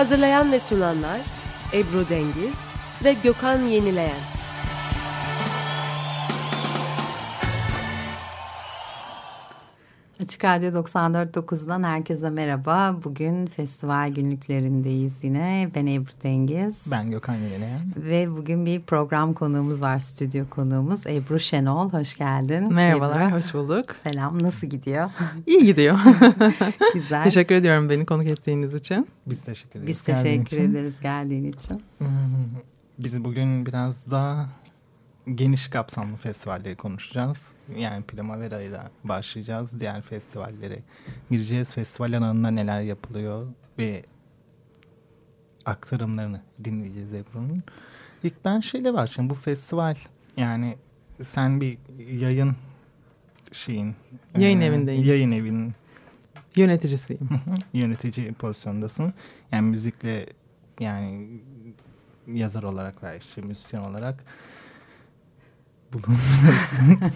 Hazırlayan ve sunanlar Ebru Dengiz ve Gökhan Yenileyen. Açık Radyo 94.9'dan herkese merhaba. Bugün festival günlüklerindeyiz yine. Ben Ebru Dengiz. Ben Gökhan Yenileyen. Ve bugün bir program konuğumuz var, stüdyo konuğumuz Ebru Şenol. Hoş geldin. Merhabalar, Ebru. hoş bulduk. Selam, nasıl gidiyor? İyi gidiyor. Güzel. Teşekkür ediyorum beni konuk ettiğiniz için. Biz teşekkür ederiz. Biz geldiğin teşekkür için. ederiz geldiğin için. Biz bugün biraz daha geniş kapsamlı festivalleri konuşacağız. Yani Primavera ile başlayacağız. Diğer festivallere gireceğiz. Festival alanında neler yapılıyor ve aktarımlarını dinleyeceğiz Ebru'nun. İlk ben şeyle başlayayım. Bu festival yani sen bir yayın şeyin Yayın e, evindeyim. Yayın evinin Yöneticisiyim. yönetici pozisyondasın. Yani müzikle yani yazar olarak veya işte müzisyen olarak bulunuyorsun.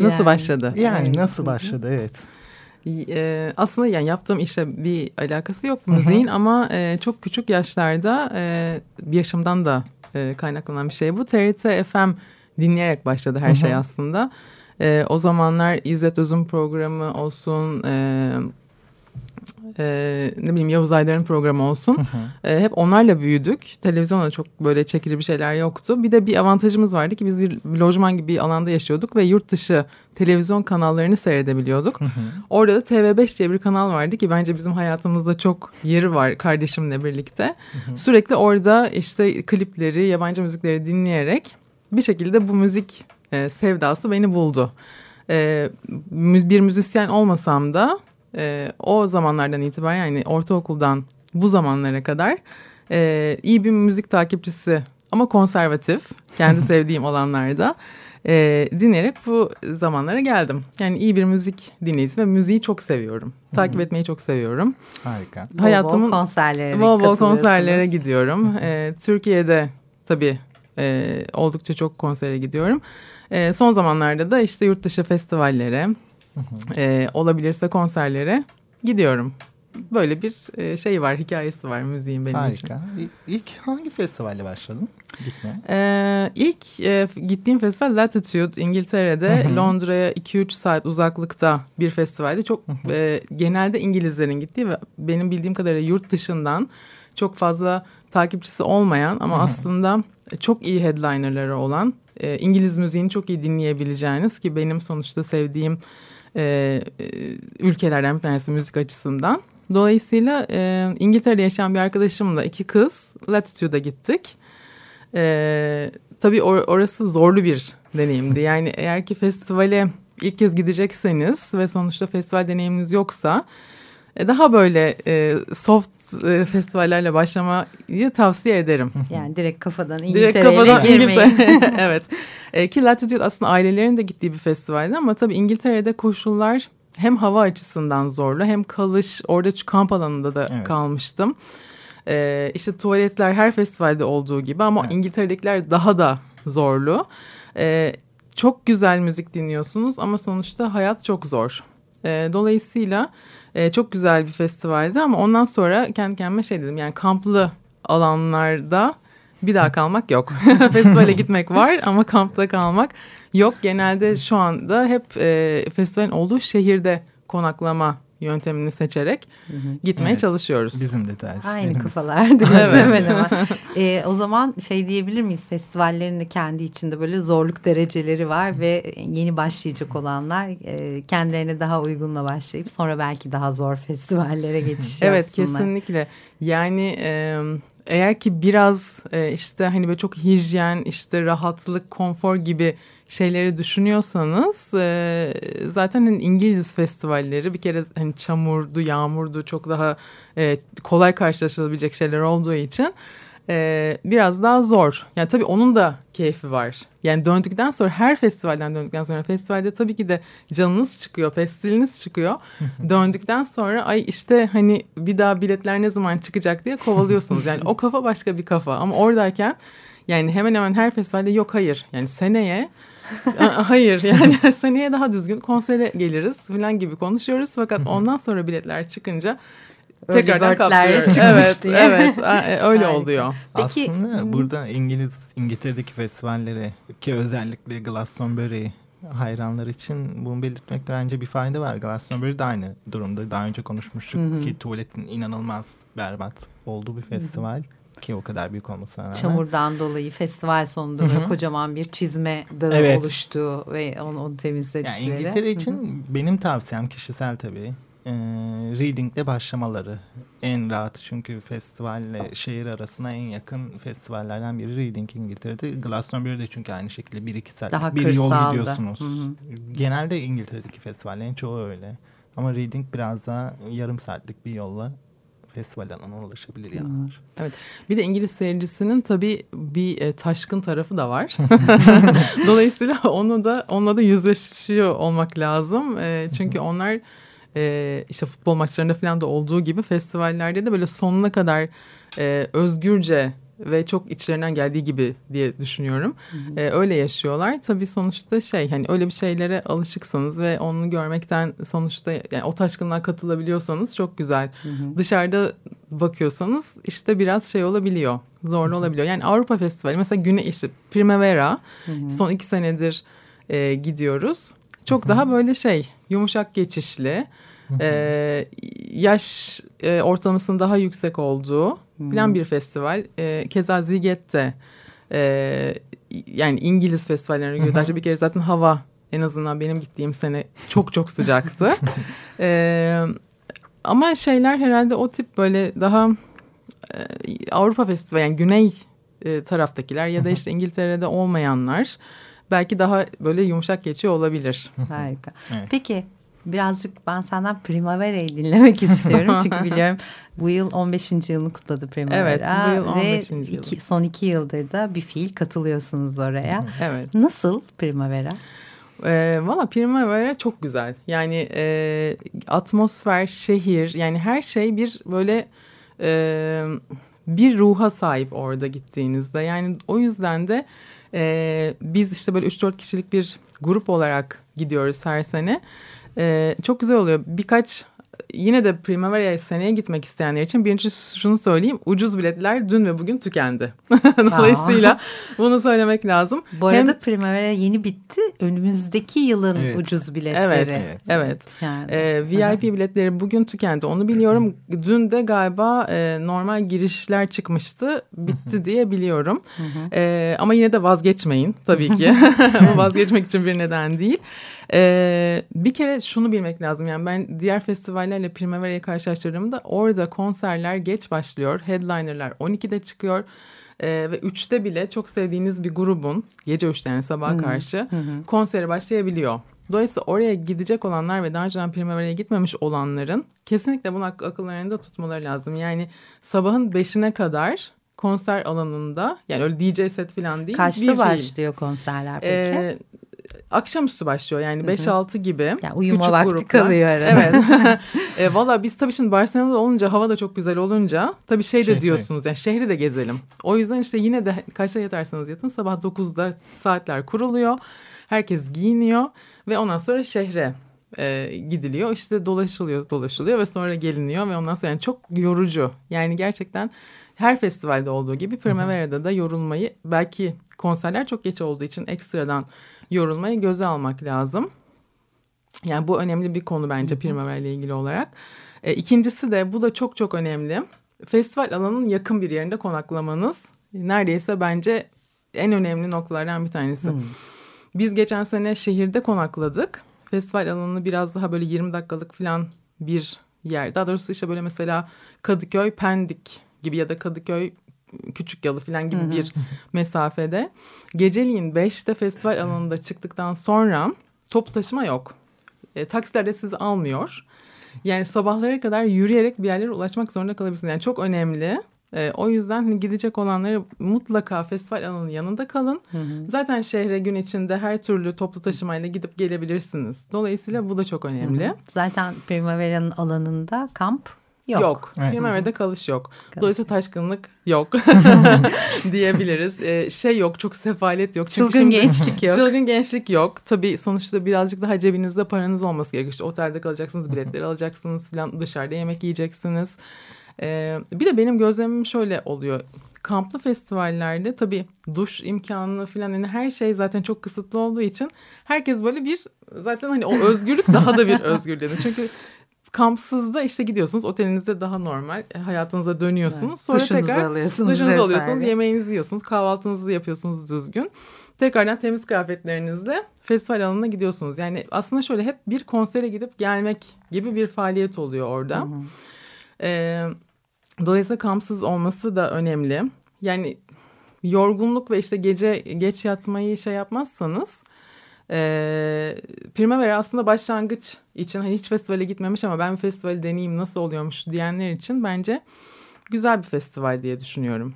Nasıl başladı? yani nasıl başladı evet. Ee, aslında yani yaptığım işle bir alakası yok müziğin ama e, çok küçük yaşlarda e, bir yaşımdan da e, kaynaklanan bir şey bu. TRT FM dinleyerek başladı her şey aslında. E, o zamanlar İzzet Özün programı olsun, e, e, ne bileyim Yavuz Aydar'ın programı olsun. E, hep onlarla büyüdük. Televizyonda çok böyle çekili bir şeyler yoktu. Bir de bir avantajımız vardı ki biz bir lojman gibi bir alanda yaşıyorduk ve yurt dışı televizyon kanallarını seyredebiliyorduk. Orada da TV5 diye bir kanal vardı ki bence bizim hayatımızda çok yeri var kardeşimle birlikte. Sürekli orada işte klipleri, yabancı müzikleri dinleyerek bir şekilde bu müzik e, sevdası beni buldu. E, bir müzisyen olmasam da e, o zamanlardan itibaren yani ortaokuldan bu zamanlara kadar e, iyi bir müzik takipçisi ama konservatif kendi sevdiğim alanlarda e, dinleyerek bu zamanlara geldim. Yani iyi bir müzik dinleyicisi ve müziği çok seviyorum. Takip etmeyi çok seviyorum. Harika. Hayatımın bol konserlere bol bol konserlere gidiyorum. E, Türkiye'de tabii e, oldukça çok konsere gidiyorum. E, son zamanlarda da işte yurt dışı festivallere, e, olabilirse konserlere gidiyorum. Böyle bir e, şey var, hikayesi var müziğin benim için. Harika. İlk hangi festivalle başladın gitmeye? Ee, ilk e, gittiğim festival Latitude İngiltere'de Londra'ya 2-3 saat uzaklıkta bir festivaldi. Çok e, genelde İngilizlerin gittiği ve benim bildiğim kadarıyla yurt dışından çok fazla takipçisi olmayan ama aslında çok iyi headlinerları olan e, İngiliz müziğini çok iyi dinleyebileceğiniz ki benim sonuçta sevdiğim e, e, ülkelerden bir tanesi müzik açısından. Dolayısıyla e, İngiltere'de yaşayan bir arkadaşımla iki kız Latitude'a gittik. Ee, tabii or- orası zorlu bir deneyimdi. Yani eğer ki festivale ilk kez gidecekseniz ve sonuçta festival deneyiminiz yoksa e, daha böyle e, soft e, festivallerle başlamayı tavsiye ederim. Yani direkt kafadan Direkt İngiltere'ye kafadan girmeyin. İngiltere. evet. E, ki Latitude aslında ailelerin de gittiği bir festivaldi ama tabii İngiltere'de koşullar hem hava açısından zorlu hem kalış orada şu kamp alanında da Evet. kalmıştım. E, işte tuvaletler her festivalde olduğu gibi ama Evet. İngiltere'dekiler daha da zorlu. E, çok güzel müzik dinliyorsunuz ama sonuçta hayat çok zor. E, dolayısıyla e, çok güzel bir festivaldi ama ondan sonra kendi kendime şey dedim yani kamplı alanlarda bir daha kalmak yok. Festivale gitmek var ama kampta kalmak yok. Genelde şu anda hep e, festivalin olduğu şehirde konaklama yöntemini seçerek gitmeye Evet. çalışıyoruz. Bizim de tercihlerimiz. Aynı kafalardayız Evet. hemen hemen. Ee, o zaman şey diyebilir miyiz festivallerin de kendi içinde böyle zorluk dereceleri var ve yeni başlayacak olanlar e, kendilerine daha uygunla başlayıp sonra belki daha zor festivallere geçiş Evet yapsınlar. kesinlikle. Yani e, eğer ki biraz e, işte hani böyle çok hijyen, işte rahatlık, konfor gibi şeyleri düşünüyorsanız e, zaten hani İngiliz festivalleri bir kere hani çamurdu, yağmurdu çok daha e, kolay karşılaşılabilecek şeyler olduğu için e, biraz daha zor. Yani tabii onun da keyfi var. Yani döndükten sonra her festivalden döndükten sonra festivalde tabii ki de canınız çıkıyor, pestiliniz çıkıyor. döndükten sonra ay işte hani bir daha biletler ne zaman çıkacak diye kovalıyorsunuz. Yani o kafa başka bir kafa ama oradayken yani hemen hemen her festivalde yok hayır. Yani seneye hayır yani seneye daha düzgün konsere geliriz falan gibi konuşuyoruz. Fakat ondan sonra biletler çıkınca tekrardan kaptırıyoruz. Evet, diye. evet e, öyle Harika. oluyor. Peki, Aslında hı. burada İngiliz, İngiltere'deki festivallere ki özellikle Glastonbury hayranlar için bunu belirtmekte bence bir fayda var. Glastonbury de aynı durumda. Daha önce konuşmuştuk Hı hı. ki tuvaletin inanılmaz berbat olduğu bir festival. Ki o kadar büyük olmasına rağmen. Çamurdan dolayı festival sonunda Hı hı. kocaman bir çizme dağı Evet. oluştu ve onu, onu temizledikleri. Yani İngiltere Hı için benim tavsiyem kişisel tabii. E, readingle başlamaları en rahat çünkü festivalle şehir arasına en yakın festivallerden biri Reading İngiltere'de. Glastonbury'de çünkü aynı şekilde bir iki saat Daha bir yol gidiyorsunuz. Hı hı. Genelde İngiltere'deki festivallerin çoğu öyle. Ama Reading biraz daha yarım saatlik bir yolla festival alanına ulaşabilir yanlar. Bir de İngiliz seyircisinin tabii bir e, taşkın tarafı da var. Dolayısıyla onu da onunla da yüzleşiyor olmak lazım. E, çünkü onlar e, işte futbol maçlarında falan da olduğu gibi festivallerde de böyle sonuna kadar e, özgürce ve çok içlerinden geldiği gibi diye düşünüyorum. E, öyle yaşıyorlar. Tabii sonuçta şey hani öyle bir şeylere alışıksanız ve onu görmekten sonuçta yani o taşkınlığa katılabiliyorsanız çok güzel. Dışarıda bakıyorsanız işte biraz şey olabiliyor. Zorlu olabiliyor. Yani Avrupa Festivali mesela güne işte Primavera son iki senedir e, gidiyoruz. Çok daha böyle şey yumuşak geçişli. e, yaş e, ortalamasının daha yüksek olduğu falan bir festival. E, keza Ziget'te e, yani İngiliz festivallerine göre daha bir kere zaten hava en azından benim gittiğim sene çok çok sıcaktı. e, ama şeyler herhalde o tip böyle daha e, Avrupa Festivali yani güney e, taraftakiler ya da işte İngiltere'de olmayanlar belki daha böyle yumuşak geçiyor olabilir. Harika. Evet. Peki birazcık ben senden Primavera'yı dinlemek istiyorum. Çünkü biliyorum bu yıl 15. yılını kutladı Primavera. Evet, bu yıl 15. Ve yılı. iki, son iki yıldır da bir fiil katılıyorsunuz oraya. Evet. Nasıl Primavera? E, Valla Primavera çok güzel. Yani e, atmosfer, şehir yani her şey bir böyle e, bir ruha sahip orada gittiğinizde. Yani o yüzden de e, biz işte böyle 3-4 kişilik bir grup olarak gidiyoruz her sene. E, çok güzel oluyor. Birkaç yine de Primavera'ya seneye gitmek isteyenler için birincisi şunu söyleyeyim. Ucuz biletler dün ve bugün tükendi. Dolayısıyla bunu söylemek lazım. Bu arada Hem- Primavera yeni bitti. Önümüzdeki yılın Evet. ucuz biletleri. Evet, Evet. evet. Yani. Ee, VIP biletleri bugün tükendi onu biliyorum. Dün de galiba e, normal girişler çıkmıştı bitti diye biliyorum. Ee, ama yine de vazgeçmeyin tabii ki. Bu vazgeçmek için bir neden değil. Ee, bir kere şunu bilmek lazım yani ben diğer festivallerle Primavera'yı karşılaştırdığımda orada konserler geç başlıyor. Headlinerlar 12'de çıkıyor. Ee, ve 3'te bile çok sevdiğiniz bir grubun gece 3'te yani sabaha karşı konseri başlayabiliyor. Dolayısıyla oraya gidecek olanlar ve daha önceden Primavera'ya gitmemiş olanların kesinlikle bunu ak- akıllarında tutmaları lazım. Yani sabahın 5'ine kadar konser alanında yani öyle DJ set falan değil. bir Kaçta fiil. başlıyor konserler peki? Ee, akşamüstü başlıyor yani 5-6 gibi. yani uyuma küçük vakti gruplar. kalıyor arada. Evet. e, Valla biz tabii şimdi Barcelona'da olunca hava da çok güzel olunca tabii şey de Şehri. diyorsunuz yani şehri de gezelim. O yüzden işte yine de kaçta yatarsanız yatın sabah 9'da saatler kuruluyor. Herkes giyiniyor ve ondan sonra şehre e, gidiliyor. İşte dolaşılıyor dolaşılıyor ve sonra geliniyor ve ondan sonra yani çok yorucu. Yani gerçekten her festivalde olduğu gibi Primavera'da da yorulmayı belki konserler çok geç olduğu için ekstradan yorulmayı göze almak lazım. Yani bu önemli bir konu bence Primavera ile ilgili olarak. E, ikincisi de bu da çok çok önemli. Festival alanının yakın bir yerinde konaklamanız neredeyse bence en önemli noktalardan bir tanesi. Biz geçen sene şehirde konakladık. Festival alanını biraz daha böyle 20 dakikalık falan bir yer. Daha doğrusu işte böyle mesela Kadıköy, Pendik gibi ya da Kadıköy küçük yalı falan gibi bir mesafede. Geceliğin 5'te festival alanında çıktıktan sonra toplu taşıma yok. E, taksiler de sizi almıyor. Yani sabahlara kadar yürüyerek bir yerlere ulaşmak zorunda kalabilirsiniz. Yani çok önemli. E, o yüzden hani gidecek olanları mutlaka festival alanının yanında kalın. Zaten şehre gün içinde her türlü toplu taşımayla gidip gelebilirsiniz. Dolayısıyla bu da çok önemli. Zaten Primavera'nın alanında kamp yok. Yok. Evet. Primavera'da kalış yok. Dolayısıyla taşkınlık yok diyebiliriz. Ee, şey yok, çok sefalet yok. Çünkü Çılgın şimdi- gençlik yok. Çılgın gençlik yok. Tabii sonuçta birazcık daha cebinizde paranız olması gerekiyor. İşte otelde kalacaksınız, biletleri alacaksınız falan dışarıda yemek yiyeceksiniz. Ee, bir de benim gözlemim şöyle oluyor. Kamplı festivallerde tabii duş imkanı falan yani her şey zaten çok kısıtlı olduğu için herkes böyle bir zaten hani o özgürlük daha da bir özgürlüğü. Çünkü kampsızda işte gidiyorsunuz otelinizde daha normal e, hayatınıza dönüyorsunuz. Sonra Duşunuzu tekrar alıyorsunuz duşunuzu vesaire. alıyorsunuz, yemeğinizi yiyorsunuz, kahvaltınızı yapıyorsunuz düzgün. Tekrardan temiz kıyafetlerinizle festival alanına gidiyorsunuz. Yani aslında şöyle hep bir konsere gidip gelmek gibi bir faaliyet oluyor orada. Ee, dolayısıyla kampsız olması da önemli. Yani yorgunluk ve işte gece geç yatmayı şey yapmazsanız e, Primavera aslında başlangıç için hani hiç festivale gitmemiş ama ben bir festivali deneyeyim nasıl oluyormuş diyenler için bence güzel bir festival diye düşünüyorum.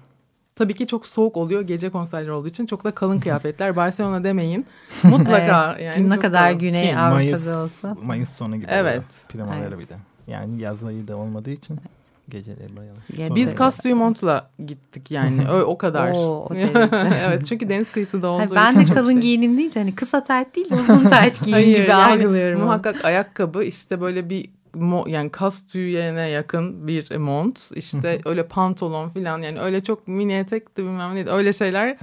Tabii ki çok soğuk oluyor gece konserleri olduğu için çok da kalın kıyafetler. Barcelona demeyin. Mutlaka Evet, yani ne kadar kalın. Güney Ki Avrupa'da Mayıs, olsa. Mayıs sonu gibi. Evet. Primavera Evet. bir de. Yani yaz ayı da olmadığı için geceleri bayağı. Biz. Kastuyu Mont'la gittik yani o, o kadar. Oo, o evet çünkü deniz kıyısında olduğu Hayır, için ben de kalın şey. giyinin deyince hani kısa tayt değil de uzun tayt giyin Hayır, gibi yani algılıyorum. onu. Muhakkak ayakkabı işte böyle bir mo, yani kas tüyene yakın bir mont işte öyle pantolon falan yani öyle çok mini etek de bilmem ne öyle şeyler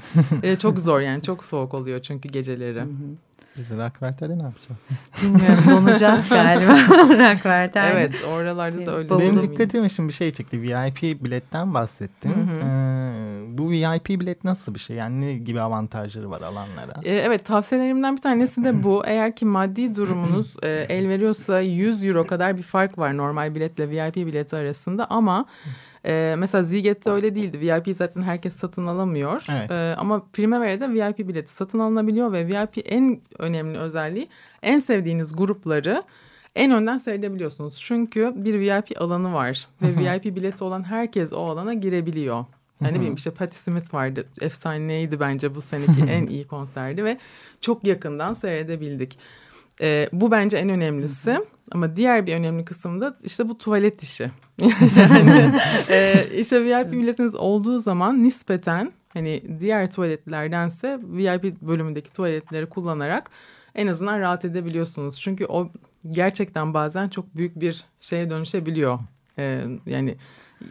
e, çok zor yani çok soğuk oluyor çünkü geceleri. Biz Rockwerter'de ne yapacağız? Bilmiyorum donacağız galiba. Rockwerter'de. Evet oralarda da öyle. Benim dikkatimi şimdi bir şey çekti. VIP biletten bahsettin. Ee, bu VIP bilet nasıl bir şey? Yani ne gibi avantajları var alanlara? E, Evet tavsiyelerimden bir tanesi de bu. Eğer ki maddi durumunuz e, el veriyorsa 100 euro kadar bir fark var normal biletle VIP bileti arasında ama e, mesela Ziget'te öyle değildi. VIP zaten herkes satın alamıyor. Evet. E, ama Primavera'da VIP bileti satın alınabiliyor ve VIP en önemli özelliği en sevdiğiniz grupları en önden seyredebiliyorsunuz. Çünkü bir VIP alanı var ve VIP bileti olan herkes o alana girebiliyor. Yani ne bileyim işte Patti Smith vardı. Efsaneydi bence bu seneki en iyi konserdi ve çok yakından seyredebildik. Ee, bu bence en önemlisi. Ama diğer bir önemli kısım da işte bu tuvalet işi. yani e, işte VIP biletiniz olduğu zaman nispeten hani diğer tuvaletlerdense VIP bölümündeki tuvaletleri kullanarak en azından rahat edebiliyorsunuz. Çünkü o gerçekten bazen çok büyük bir şeye dönüşebiliyor. Ee, yani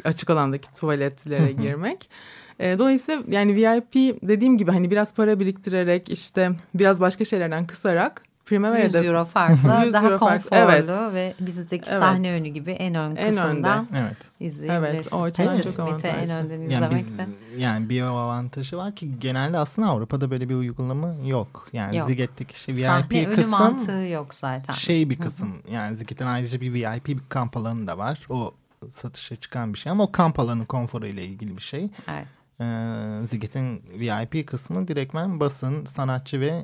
açık alandaki tuvaletlere girmek. E, dolayısıyla yani VIP dediğim gibi hani biraz para biriktirerek işte biraz başka şeylerden kısarak 100 Primavera'da euro farkla 100 daha euro konforlu ve bizdeki Evet. sahne önü gibi en ön En kısımdan Evet. izleyebilirsin. Evet, o Smith'i en avantajlı. önden Yani izlemek de. bir, yani bir avantajı var ki genelde aslında Avrupa'da böyle bir uygulama yok. Yani Yok. Ziget'teki şey Sahne VIP önü kısım mantığı yok zaten. şey bir kısım. Yani Ziget'in ayrıca bir VIP bir kamp alanı da var. O satışa çıkan bir şey ama o kamp alanı konforu ile ilgili bir şey. Evet. Ee, Ziget'in VIP kısmı direktmen basın, sanatçı ve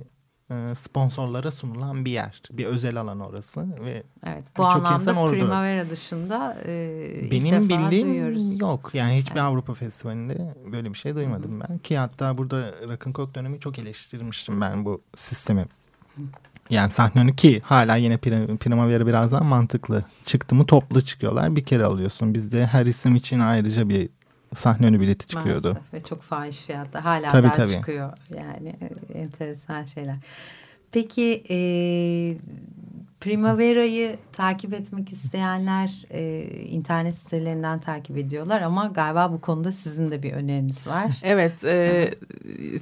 sponsorlara sunulan bir yer. Bir özel alan orası ve Evet. Bu anlamda insan orada. Primavera dışında e, ilk benim defa bildiğim duyuyoruz. yok. Yani hiçbir Avrupa festivalinde böyle bir şey duymadım ben. Ki hatta burada Rock'n'Coke dönemi çok eleştirmiştim ben bu sistemi. Yani sahne önü ki hala yine Prim- Primavera biraz daha mantıklı. Çıktı mı toplu çıkıyorlar. Bir kere alıyorsun. Bizde her isim için ayrıca bir sahne önü bileti çıkıyordu. Maalesef ve çok fahiş fiyatta hala Tabii, daha tabii. çıkıyor yani e, enteresan şeyler. Peki e, Primavera'yı takip etmek isteyenler e, internet sitelerinden takip ediyorlar ama galiba bu konuda sizin de bir öneriniz var. Evet, e,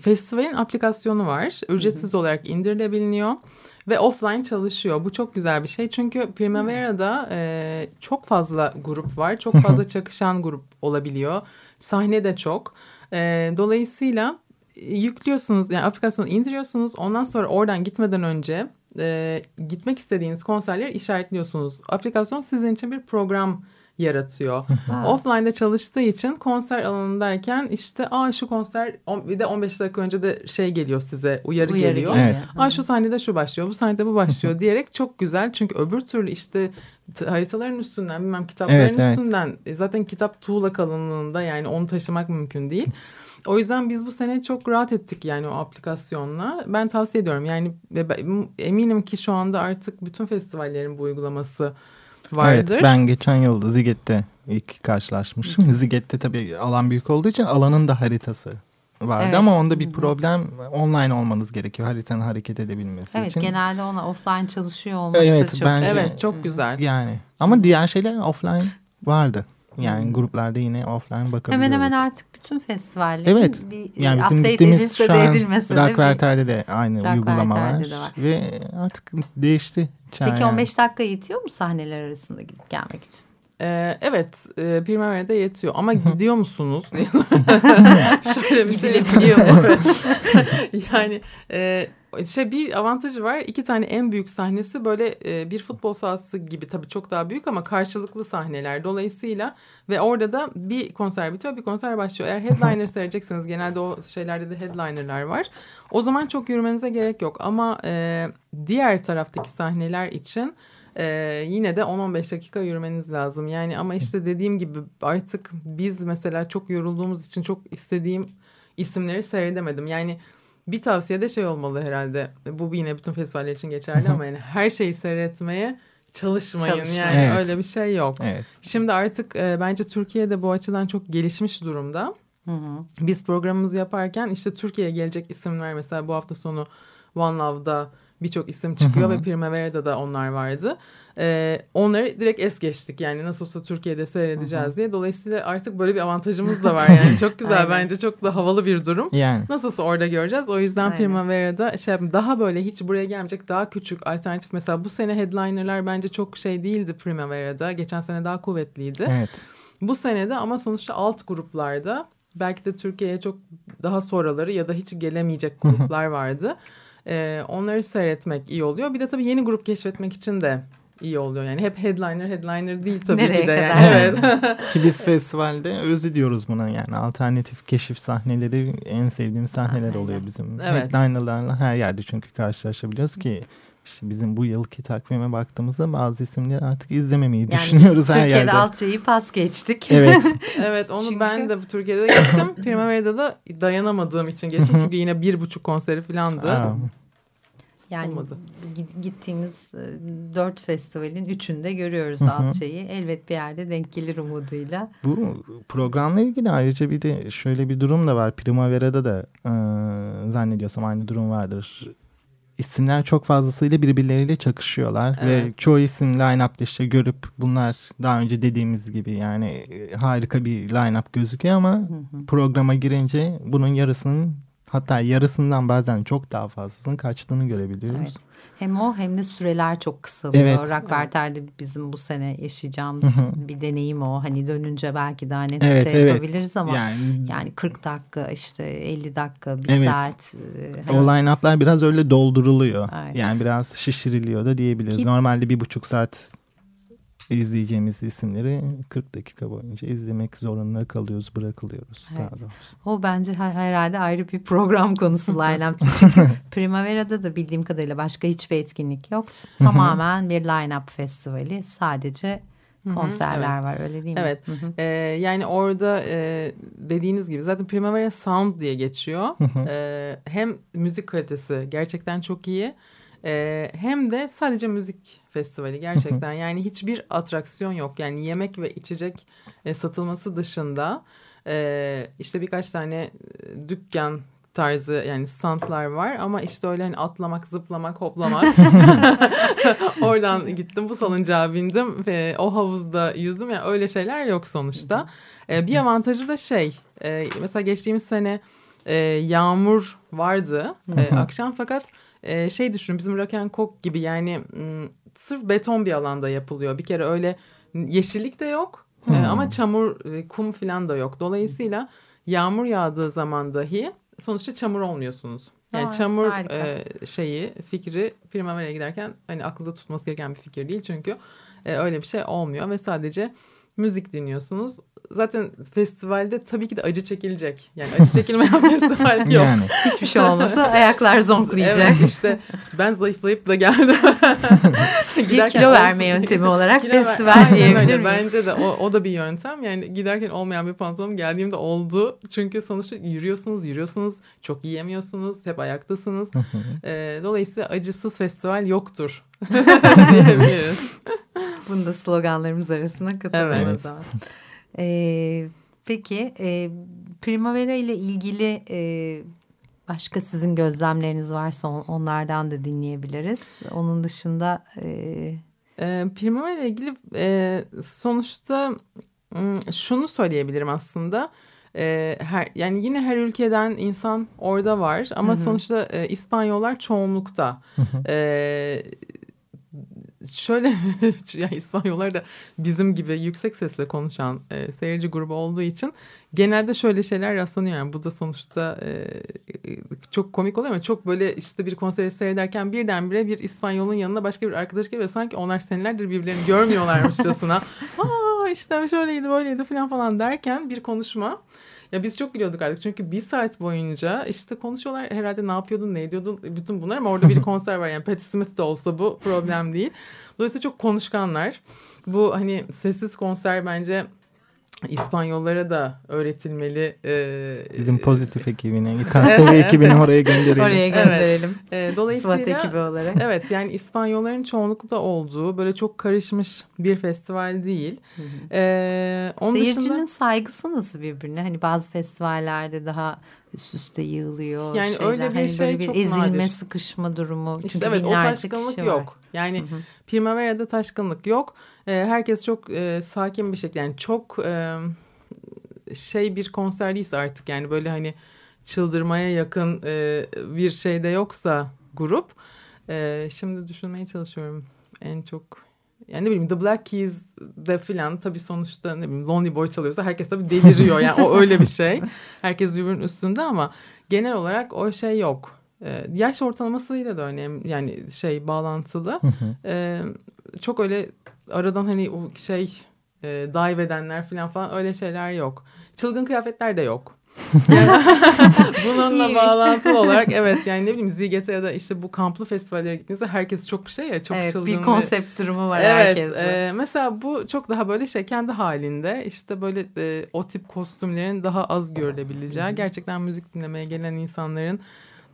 festivalin aplikasyonu var. Ücretsiz olarak indirilebiliyor ve offline çalışıyor. Bu çok güzel bir şey çünkü Primavera'da e, çok fazla grup var. Çok fazla çakışan grup olabiliyor. Sahne de çok. E, dolayısıyla e, yüklüyorsunuz yani aplikasyonu indiriyorsunuz. Ondan sonra oradan gitmeden önce e, gitmek istediğiniz konserleri işaretliyorsunuz. Aplikasyon sizin için bir program yaratıyor. Offline'da çalıştığı için konser alanındayken işte aa şu konser on- bir de 15 dakika önce de şey geliyor size uyarı, Uyarı geliyor. geliyor. Evet. Aa şu sahnede şu başlıyor, bu sahnede bu başlıyor diyerek çok güzel. Çünkü öbür türlü işte haritaların üstünden bilmem kitapların Evet, evet. üstünden e, zaten kitap tuğla kalınlığında yani onu taşımak mümkün değil. O yüzden biz bu sene çok rahat ettik yani o aplikasyonla. Ben tavsiye ediyorum yani ben- eminim ki şu anda artık bütün festivallerin bu uygulaması vardır. Evet, ben geçen yıl Ziget'te ilk karşılaşmışım. Ziget'te tabii alan büyük olduğu için alanın da haritası vardı Evet. ama onda bir problem online olmanız gerekiyor haritanın hareket edebilmesi Evet için. genelde ona offline çalışıyor olması Evet, çok bence- Evet çok güzel. Yani ama diğer şeyler offline vardı. Yani gruplarda yine offline bakabiliyorduk. Hemen hemen artık bütün festivallerin Evet. bir Yani bizim gittiğimiz şu an edilmese de aynı Rock uygulama var. Var. Ve artık değişti. Peki yani. 15 dakika yetiyor mu sahneler arasında gidip gelmek için? Ee, evet, e, Primavera'da yetiyor ama gidiyor musunuz? Şöyle bir şey Gidilebiliyor mu? Yani e, şey bir avantajı var. İki tane en büyük sahnesi böyle e, bir futbol sahası gibi tabii çok daha büyük ama karşılıklı sahneler. Dolayısıyla ve orada da bir konser bitiyor, bir konser başlıyor. Eğer headliner seyredecekseniz genelde o şeylerde de headlinerlar var. O zaman çok yürümenize gerek yok ama e, diğer taraftaki sahneler için ee, yine de 10-15 dakika yürümeniz lazım. Yani ama işte dediğim gibi artık biz mesela çok yorulduğumuz için çok istediğim isimleri seyredemedim. Yani bir tavsiye de şey olmalı herhalde. Bu yine bütün festivaller için geçerli ama yani her şeyi seyretmeye çalışmayın. Çalışmayın. Yani Evet. öyle bir şey yok. Evet. Şimdi artık e, bence Türkiye'de bu açıdan çok gelişmiş durumda. Hı hı. Biz programımızı yaparken işte Türkiye'ye gelecek isimler mesela bu hafta sonu One Love'da birçok isim çıkıyor ve Primavera'da da onlar vardı. Ee, onları direkt es geçtik yani nasıl olsa Türkiye'de seyredeceğiz diye. Dolayısıyla artık böyle bir avantajımız da var yani çok güzel bence çok da havalı bir durum. Yani Nasılsa orada göreceğiz. O yüzden Aynen. Primavera'da şey daha böyle hiç buraya gelmeyecek daha küçük alternatif. Mesela bu sene headlinerlar bence çok şey değildi Primavera'da. Geçen sene daha kuvvetliydi. evet. Bu senede ama sonuçta alt gruplarda belki de Türkiye'ye çok daha sonraları ya da hiç gelemeyecek gruplar vardı. Ee, onları seyretmek iyi oluyor. Bir de tabii yeni grup keşfetmek için de iyi oluyor. Yani hep headliner headliner değil tabii Nereye ki de. Yani. kadar? Evet. Ki biz festivalde özlüyoruz buna yani alternatif keşif sahneleri en sevdiğimiz sahneler Aynen. oluyor bizim. Evet. Headliner'larla her yerde çünkü karşılaşabiliyoruz ki işte bizim bu yılki takvime baktığımızda bazı isimleri artık izlememeyi Yani düşünüyoruz her Türkiye'de yerde. alçayı pas geçtik. Evet. evet onu Çünkü- ben de bu Türkiye'de geçtim. Primavera'da da dayanamadığım için geçtim. Çünkü yine bir buçuk konseri falandı. Aa, Yani Olmadı. gi- gittiğimiz e, dört festivalin üçünde görüyoruz Hı hı. alçayı. Elbet bir yerde denk gelir umuduyla. Bu programla ilgili ayrıca bir de şöyle bir durum da var. Primavera'da da e, zannediyorsam aynı durum vardır. İsimler çok fazlasıyla birbirleriyle çakışıyorlar ve Evet. çoğu isim line-up'ta işte görüp bunlar daha önce dediğimiz gibi yani e, harika bir line-up gözüküyor ama programa girince bunun yarısının hatta yarısından bazen çok daha fazlasının kaçtığını görebiliyoruz. Evet. Hem o hem de süreler çok kısalıyor. Evet. Rockwerter'de bizim bu sene yaşayacağımız bir deneyim o. Hani dönünce belki daha net Evet, şey evet. yapabiliriz ama yani, Yani 40 dakika işte 50 dakika bir Evet. saat. e, hani- O line-up'lar biraz öyle dolduruluyor. Aynen. Yani biraz şişiriliyor da diyebiliriz. Ki- Normalde bir buçuk saat izleyeceğimiz isimleri 40 dakika boyunca izlemek zorunda kalıyoruz, bırakılıyoruz. Evet. Daha doğrusu. O bence her- herhalde ayrı bir program konusu line-up. Çünkü Primavera'da da bildiğim kadarıyla başka hiçbir etkinlik yok. Tamamen bir line-up festivali. Sadece konserler var öyle değil mi? Evet. Ee, yani orada e, dediğiniz gibi zaten Primavera Sound diye geçiyor. Ee, hem müzik kalitesi gerçekten çok iyi. Ee, hem de sadece müzik festivali gerçekten. yani hiçbir atraksiyon yok. Yani yemek ve içecek e, satılması dışında e, işte birkaç tane e, dükkan tarzı yani standlar var ama işte öyle hani atlamak, zıplamak, hoplamak. Oradan gittim bu salıncağa bindim ve o havuzda yüzdüm. Yani öyle şeyler yok sonuçta. Ee, bir avantajı da şey e, mesela geçtiğimiz sene e, yağmur vardı e, akşam fakat e, şey düşün bizim Rock gibi yani sırf beton bir alanda yapılıyor. Bir kere öyle yeşillik de yok e, ama çamur, e, kum falan da yok. Dolayısıyla yağmur yağdığı zaman dahi sonuçta çamur olmuyorsunuz. Yani Aa, çamur harika. e, şeyi fikri Primavera'ya giderken hani akılda tutması gereken bir fikir değil çünkü e, öyle bir şey olmuyor ve sadece müzik dinliyorsunuz. Zaten festivalde tabii ki de acı çekilecek. Yani acı çekilmeyen festival yok. Yani Hiçbir şey olmasa ayaklar zonklayacak. Evet işte ben zayıflayıp da geldim. Bir kilo verme yöntemi olarak ver- festival Aynen diyebilir miyiz? Bence de o, o da bir yöntem. Yani giderken olmayan bir pantolon geldiğimde oldu. Çünkü sonuçta yürüyorsunuz, yürüyorsunuz. Çok yiyemiyorsunuz. Hep ayaktasınız. Ee, dolayısıyla acısız festival yoktur diyebiliriz. Bunu da sloganlarımız arasına katalım Evet. o zaman. Ee, peki e, Primavera ile ilgili e, başka sizin gözlemleriniz varsa on- onlardan da dinleyebiliriz. Onun dışında e, Ee, Primavera ile ilgili e, sonuçta şunu söyleyebilirim aslında. Ee, her yani yine her ülkeden insan orada var ama sonuçta e, İspanyollar çoğunlukta. Ee, şöyle yani İspanyollar da bizim gibi yüksek sesle konuşan e, seyirci grubu olduğu için genelde şöyle şeyler rastlanıyor. Yani bu da sonuçta e, e, çok komik oluyor ama çok böyle işte bir konseri seyrederken birdenbire bir İspanyolun yanına başka bir arkadaş geliyor. Sanki onlar senelerdir birbirlerini görmüyorlarmışçasına. Aa işte şöyleydi böyleydi falan falan derken bir konuşma. Ya biz çok gülüyorduk artık çünkü bir saat boyunca işte konuşuyorlar herhalde ne yapıyordun ne ediyordun bütün bunlar ama orada bir konser var yani Patti Smith de olsa bu problem değil. Dolayısıyla çok konuşkanlar. Bu hani sessiz konser bence İspanyollara da öğretilmeli. Ee, bizim pozitif ekibine, İKSV ekibini oraya gönderelim. oraya gönderelim. e, dolayısıyla SWAT ekibi olarak. Evet yani İspanyolların çoğunlukla olduğu böyle çok karışmış bir festival değil. Ee, onun Seyircinin dışında saygısı nasıl birbirine? Hani bazı festivallerde daha üst üste yığılıyor. Yani şeyler. öyle bir hani şey bir çok ezilme, nadir. sıkışma durumu. İşte Çünkü evet o taşkınlık kişi var. yok. Yani Primavera'da taşkınlık yok. Ee, herkes çok e, sakin bir şekilde yani çok e, şey bir konser değilse artık yani böyle hani çıldırmaya yakın e, bir şeyde yoksa grup. E, şimdi düşünmeye çalışıyorum en çok yani ne bileyim The Black Keys'de filan tabii sonuçta ne bileyim Lonely Boy çalıyorsa herkes tabii deliriyor. Yani o öyle bir şey. Herkes birbirinin üstünde ama genel olarak o şey yok. Ee, yaş ortalamasıyla da önemli yani şey bağlantılı. Ee, çok öyle aradan hani o şey e, dive edenler falan falan öyle şeyler yok. Çılgın kıyafetler de yok. Bununla İyiymiş. bağlantılı olarak evet yani ne bileyim ZGT ya da işte bu kamplı festivallere gittiğinizde herkes çok şey ya çok Evet, çılgın. bir ve- konsept durumu var Evet, herkeste. e, mesela bu çok daha böyle şey kendi halinde işte böyle e, o tip kostümlerin daha az görülebileceği, gerçekten müzik dinlemeye gelen insanların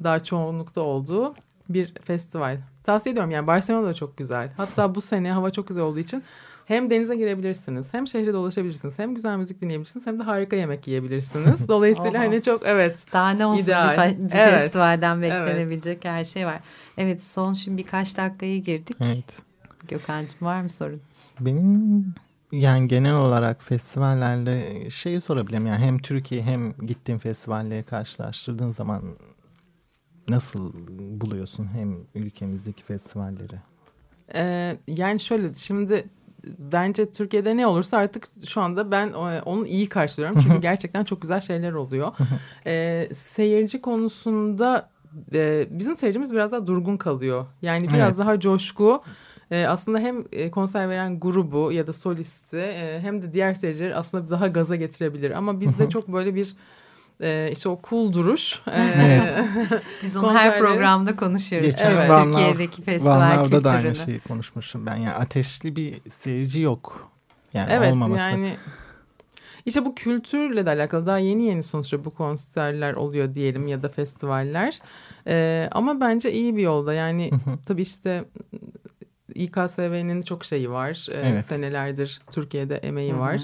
daha çoğunlukta olduğu bir festival. Tavsiye ediyorum yani Barcelona da çok güzel. Hatta bu sene hava çok güzel olduğu için hem denize girebilirsiniz, hem şehri dolaşabilirsiniz, hem güzel müzik dinleyebilirsiniz, hem de harika yemek yiyebilirsiniz. Dolayısıyla hani çok evet. Daha ne olsun İdeal. bir, bir Evet. festivalden beklenebilecek her şey var. Evet son şimdi birkaç dakikaya girdik. Evet. Gökhan'cığım var mı sorun? Benim yani genel olarak festivallerde şeyi sorabilirim. Yani hem Türkiye hem gittiğin festivalleri karşılaştırdığın zaman nasıl buluyorsun hem ülkemizdeki festivalleri? Ee, yani şöyle şimdi bence Türkiye'de ne olursa artık şu anda ben e, onu iyi karşılıyorum. Çünkü gerçekten çok güzel şeyler oluyor. Ee, seyirci konusunda e, bizim seyircimiz biraz daha durgun kalıyor. Yani biraz Evet. daha coşku. E, aslında hem e, konser veren grubu ya da solisti e, hem de diğer seyircileri aslında daha gaza getirebilir. Ama bizde çok böyle bir e, işte o cool duruş. e, Evet. Biz onu her programda konuşuyoruz. Geçen Evet. Van Lav- Türkiye'deki festival Van Lav'da da aynı kültürünü. şeyi konuşmuştum ben. Yani ateşli bir seyirci yok. Yani Evet olmaması. yani işte bu kültürle de alakalı daha yeni yeni sonuçta bu konserler oluyor diyelim ya da festivaller. Ee, ama bence iyi bir yolda yani tabii işte İKSV'nin çok şeyi var. Ee, Evet. Senelerdir Türkiye'de emeği var.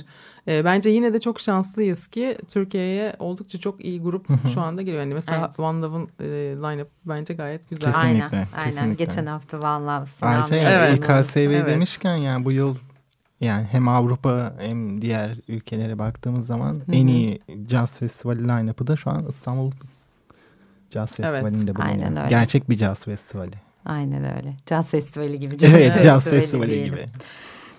Ee, bence yine de çok şanslıyız ki Türkiye'ye oldukça çok iyi grup şu anda geliyor. Yani mesela Evet. One Love'ın e, line-up bence gayet güzel. Kesin. Aynen, Kesinlikle, aynen. kesinlikle. Geçen hafta Van Sinan Ayrıca Bey yani Evet. İKSV Evet. demişken yani bu yıl yani hem Avrupa hem diğer ülkelere baktığımız zaman en iyi caz festivali line-up'ı da şu an İstanbul Caz Evet, Festivali'nde bulunuyor. aynen öyle. Gerçek bir caz festivali. Aynen öyle. Caz festivali gibi. evet caz festivali diyelim. gibi.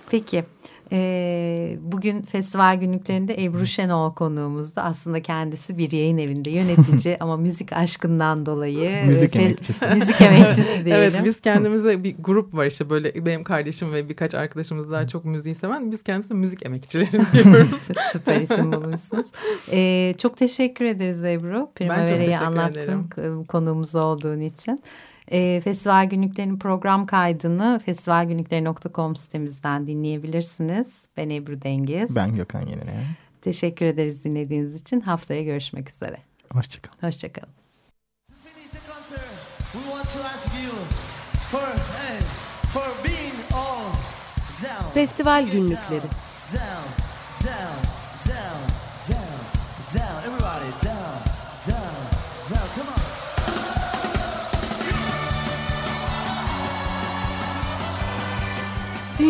Peki Ee, bugün festival günlüklerinde Ebru Şenol konuğumuzdu. Aslında kendisi bir yayın evinde yönetici ama müzik aşkından dolayı Müzik e, fe- emekçisi. müzik emekçisi diyelim. Evet biz kendimize bir grup var işte böyle benim kardeşim ve birkaç arkadaşımız daha çok müziği seven. Biz kendimize müzik emekçileri diyoruz. Süper isim bulmuşsunuz. Ee, çok teşekkür ederiz Ebru. Primavera'yı anlattın ederim. konuğumuz olduğun için. Ee, Festival Günlüklerinin program kaydını festivalgünlükleri.com sitemizden dinleyebilirsiniz. Ben Ebru Dengiz. Ben Gökhan Yenine. Teşekkür ederiz dinlediğiniz için. Haftaya görüşmek üzere. Hoşçakalın. Hoşçakalın. To finish